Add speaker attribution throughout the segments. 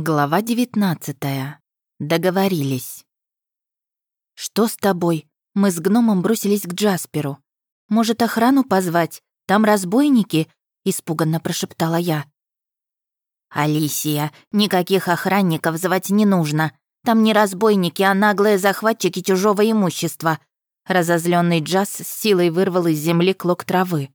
Speaker 1: Глава 19. Договорились. «Что с тобой? Мы с гномом бросились к Джасперу. Может, охрану позвать? Там разбойники?» — испуганно прошептала я.
Speaker 2: «Алисия, никаких охранников звать не нужно. Там не разбойники, а наглые захватчики чужого имущества». Разозленный Джаз с силой вырвал из земли клок травы.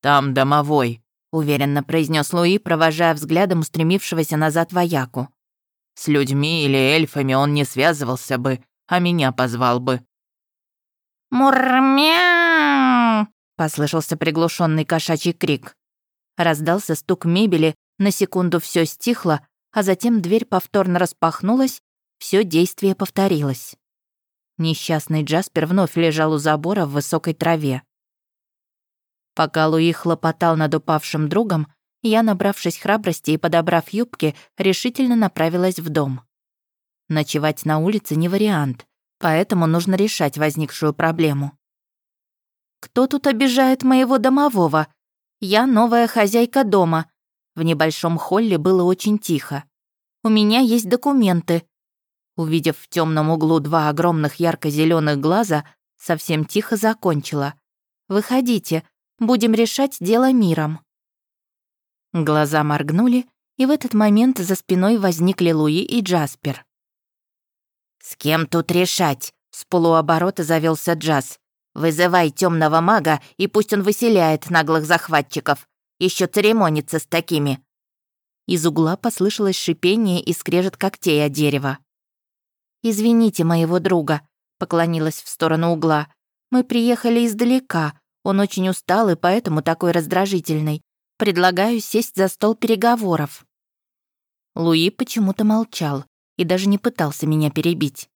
Speaker 3: «Там домовой»,
Speaker 1: уверенно произнес Луи, провожая взглядом устремившегося назад вояку.
Speaker 3: «С людьми или эльфами он не связывался бы, а меня позвал бы».
Speaker 2: «Мурмяу!»
Speaker 1: — послышался приглушенный кошачий крик. Раздался стук мебели, на секунду все стихло, а затем дверь повторно распахнулась, все действие повторилось. Несчастный Джаспер вновь лежал у забора в высокой траве. Пока Луи хлопотал над упавшим другом, я, набравшись храбрости и подобрав юбки, решительно направилась в дом. Ночевать на улице не вариант, поэтому нужно решать возникшую проблему. «Кто тут обижает моего домового? Я новая хозяйка дома». В небольшом холле было очень тихо. «У меня есть документы». Увидев в темном углу два огромных ярко зеленых глаза, совсем тихо закончила. «Выходите, Будем решать дело миром». Глаза моргнули, и в этот момент за спиной возникли Луи и Джаспер.
Speaker 2: «С кем тут решать?» — с полуоборота завелся Джаз. «Вызывай темного мага, и пусть он выселяет наглых захватчиков. Еще церемонится с такими».
Speaker 1: Из угла послышалось шипение и скрежет когтей о дерево. «Извините моего друга», — поклонилась в сторону угла. «Мы приехали издалека, он очень устал и поэтому такой раздражительный. Предлагаю сесть за стол переговоров». Луи почему-то молчал и даже не пытался меня перебить.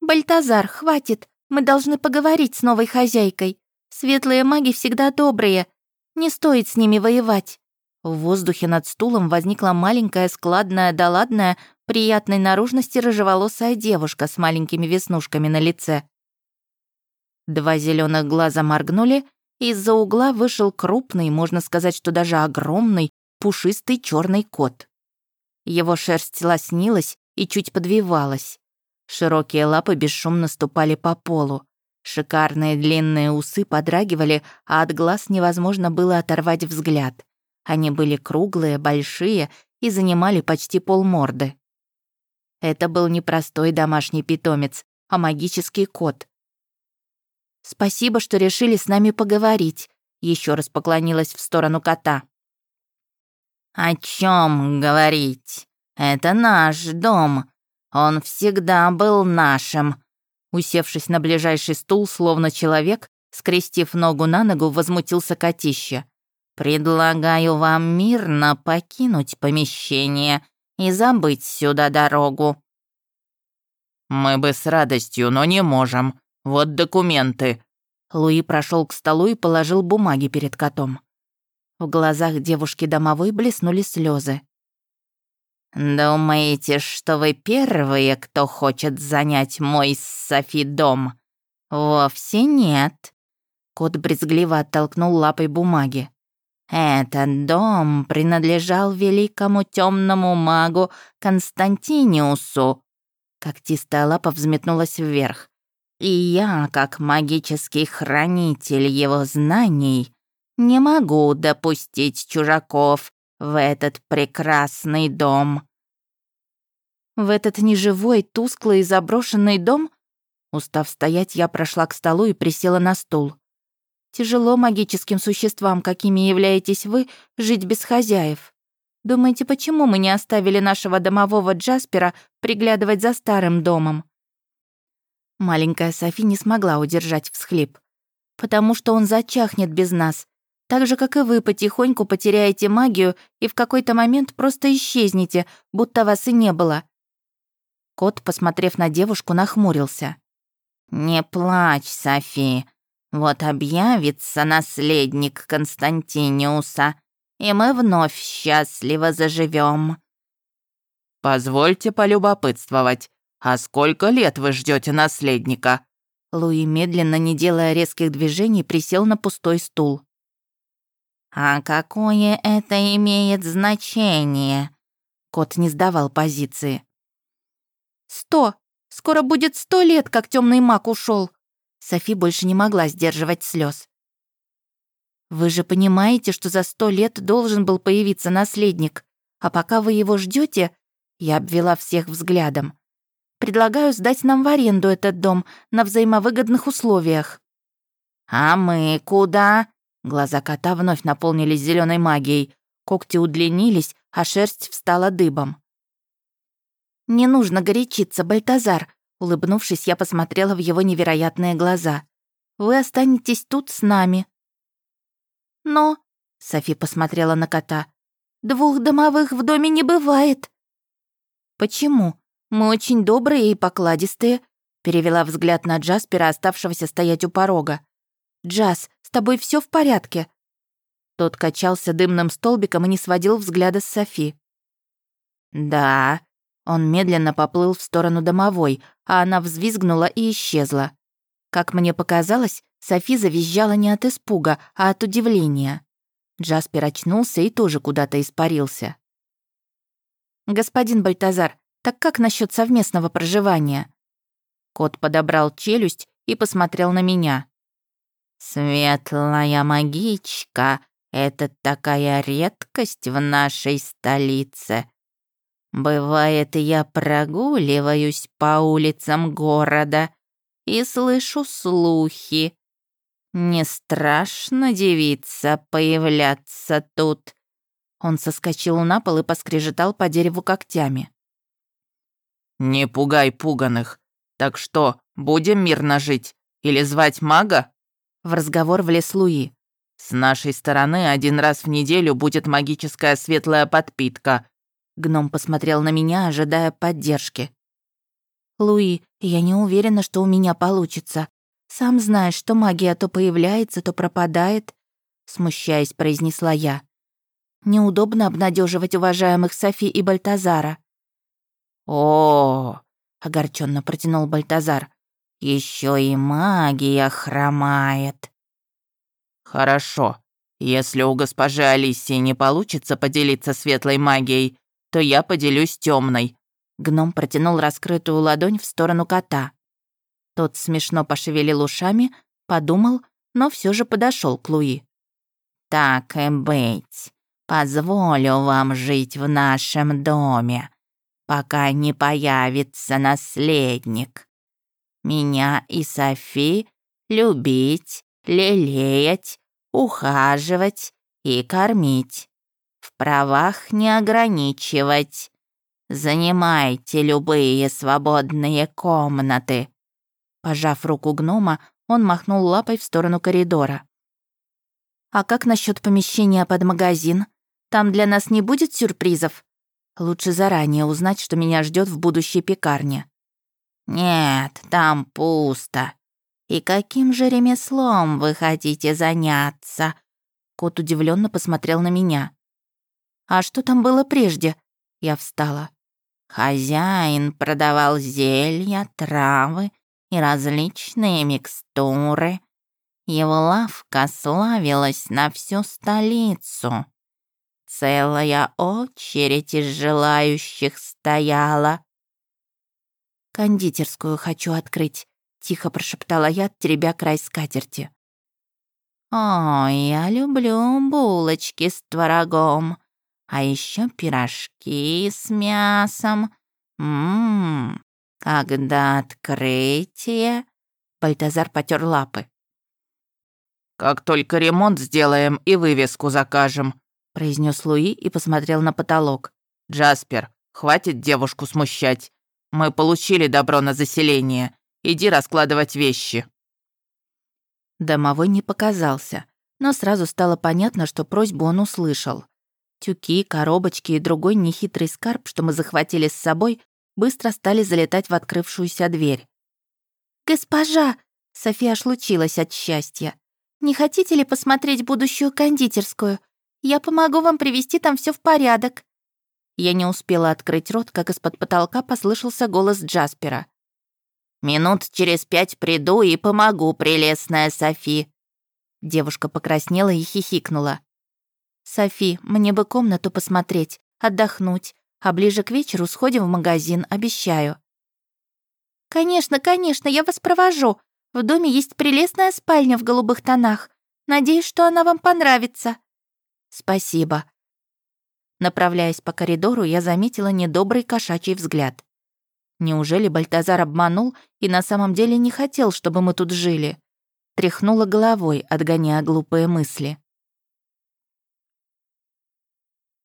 Speaker 1: «Бальтазар, хватит. Мы должны поговорить с новой хозяйкой. Светлые маги всегда добрые. Не стоит с ними воевать». В воздухе над стулом возникла маленькая, складная, доладная, приятной наружности рыжеволосая девушка с маленькими веснушками на лице. Два зеленых глаза моргнули, и из-за угла вышел крупный, можно сказать, что даже огромный, пушистый черный кот. Его шерсть лоснилась и чуть подвивалась. Широкие лапы бесшумно ступали по полу. Шикарные длинные усы подрагивали, а от глаз невозможно было оторвать взгляд. Они были круглые, большие и занимали почти полморды. Это был не простой домашний питомец, а магический кот, «Спасибо, что решили с нами поговорить», — еще раз поклонилась в сторону кота.
Speaker 2: «О чем говорить? Это наш дом. Он всегда был нашим».
Speaker 1: Усевшись на ближайший стул, словно человек, скрестив ногу на ногу, возмутился котище.
Speaker 2: «Предлагаю вам мирно покинуть помещение и забыть сюда дорогу».
Speaker 3: «Мы бы с радостью, но не можем. Вот документы».
Speaker 1: Луи прошел к столу и положил бумаги перед котом. В глазах девушки домовой блеснули слезы.
Speaker 2: «Думаете, что вы первые, кто хочет занять мой с Софи дом? Вовсе нет».
Speaker 1: Кот брезгливо оттолкнул лапой бумаги.
Speaker 2: «Этот дом принадлежал великому темному магу Константиниусу».
Speaker 1: Когтистая лапа взметнулась вверх.
Speaker 2: И я, как магический хранитель его знаний, не могу допустить чужаков в этот прекрасный дом.
Speaker 1: В этот неживой, тусклый и заброшенный дом? Устав стоять, я прошла к столу и присела на стул. Тяжело магическим существам, какими являетесь вы, жить без хозяев. Думаете, почему мы не оставили нашего домового Джаспера приглядывать за старым домом? Маленькая Софи не смогла удержать всхлип. «Потому что он зачахнет без нас. Так же, как и вы потихоньку потеряете магию и в какой-то момент просто исчезнете, будто вас и не было». Кот, посмотрев на девушку, нахмурился.
Speaker 2: «Не плачь, Софи. Вот объявится наследник Константиниуса, и мы вновь счастливо заживем.
Speaker 3: «Позвольте полюбопытствовать. «А сколько лет вы ждете наследника?»
Speaker 1: Луи, медленно, не делая резких движений, присел на пустой стул.
Speaker 2: «А какое это имеет значение?
Speaker 1: Кот не сдавал позиции. «Сто! Скоро будет сто лет, как темный маг ушел. Софи больше не могла сдерживать слез. «Вы же понимаете, что за сто лет должен был появиться наследник, а пока вы его ждете, я обвела всех взглядом. Предлагаю сдать нам в аренду этот дом на взаимовыгодных условиях».
Speaker 2: «А мы куда?»
Speaker 1: Глаза кота вновь наполнились зеленой магией, когти удлинились, а шерсть встала дыбом. «Не нужно горячиться, Бальтазар», улыбнувшись, я посмотрела в его невероятные глаза. «Вы останетесь тут с нами». «Но...» — Софи посмотрела на кота. «Двух домовых в доме не бывает». «Почему? Мы очень добрые и покладистые», — перевела взгляд на Джаспера, оставшегося стоять у порога. «Джаз, с тобой все в порядке?» Тот качался дымным столбиком и не сводил взгляда с Софи.
Speaker 2: «Да». Он медленно поплыл в сторону домовой, а она взвизгнула и исчезла.
Speaker 1: Как мне показалось, Софи завизжала не от испуга, а от удивления. Джаспер очнулся и тоже куда-то испарился. «Господин Бальтазар, так как насчет совместного проживания?» Кот подобрал челюсть и посмотрел на меня.
Speaker 2: «Светлая магичка — это такая редкость в нашей столице. Бывает, я прогуливаюсь по улицам города и слышу слухи. Не страшно, девица, появляться тут?»
Speaker 1: Он соскочил на пол и поскрежетал по дереву когтями.
Speaker 3: «Не пугай пуганых. Так что, будем мирно жить? Или звать мага?»
Speaker 1: В разговор влез Луи.
Speaker 3: «С нашей стороны один раз в неделю будет магическая светлая подпитка».
Speaker 1: Гном посмотрел на меня, ожидая поддержки. «Луи, я не уверена, что у меня получится. Сам знаешь, что магия то появляется, то пропадает», смущаясь, произнесла я. «Неудобно обнадеживать уважаемых Софи и Бальтазара».
Speaker 2: «О, огорченно протянул Бальтазар. Еще и магия хромает.
Speaker 3: Хорошо. Если у госпожи Алисии не получится поделиться светлой магией, то я поделюсь темной.
Speaker 1: Гном протянул раскрытую ладонь в сторону кота. Тот смешно пошевелил ушами, подумал, но все же подошел к Луи.
Speaker 2: «Так и быть. Позволю вам жить в нашем доме, пока не появится наследник меня и Софи любить, лелеять, ухаживать и кормить. В правах не ограничивать. Занимайте любые свободные комнаты».
Speaker 1: Пожав руку гнома, он махнул лапой в сторону коридора. «А как насчет помещения под магазин? Там для нас не будет сюрпризов? Лучше заранее узнать, что меня ждет в будущей пекарне».
Speaker 2: «Нет, там пусто. И каким же ремеслом вы хотите заняться?»
Speaker 1: Кот удивленно посмотрел на меня. «А что там было прежде?» Я встала.
Speaker 2: «Хозяин продавал зелья, травы и различные микстуры. Его лавка славилась на всю столицу. Целая очередь из желающих стояла.
Speaker 1: «Кондитерскую хочу открыть», — тихо прошептала я, теребя край скатерти.
Speaker 2: «Ой, я люблю булочки с творогом, а еще пирожки с мясом. Ммм, когда открытие?»
Speaker 1: Бальтазар потер лапы.
Speaker 3: «Как только ремонт сделаем и вывеску закажем»,
Speaker 1: произнес Луи и посмотрел на потолок.
Speaker 3: «Джаспер, хватит девушку смущать. Мы получили добро на заселение. Иди раскладывать вещи».
Speaker 1: Домовой не показался, но сразу стало понятно, что просьбу он услышал. Тюки, коробочки и другой нехитрый скарб, что мы захватили с собой, быстро стали залетать в открывшуюся дверь. «Госпожа!» — София шлучилась от счастья. «Не хотите ли посмотреть будущую кондитерскую? Я помогу вам привести там все в порядок». Я не успела открыть рот, как из-под потолка послышался голос Джаспера.
Speaker 2: «Минут через пять приду и помогу, прелестная Софи».
Speaker 1: Девушка покраснела и хихикнула. «Софи, мне бы комнату посмотреть, отдохнуть, А ближе к вечеру сходим в магазин, обещаю».
Speaker 2: «Конечно, конечно, я вас провожу. В доме есть прелестная спальня в голубых тонах. Надеюсь, что она вам понравится».
Speaker 1: «Спасибо». Направляясь по коридору, я заметила недобрый кошачий взгляд. Неужели Бальтазар обманул и на самом деле не хотел, чтобы мы тут жили? Тряхнула головой, отгоняя глупые мысли.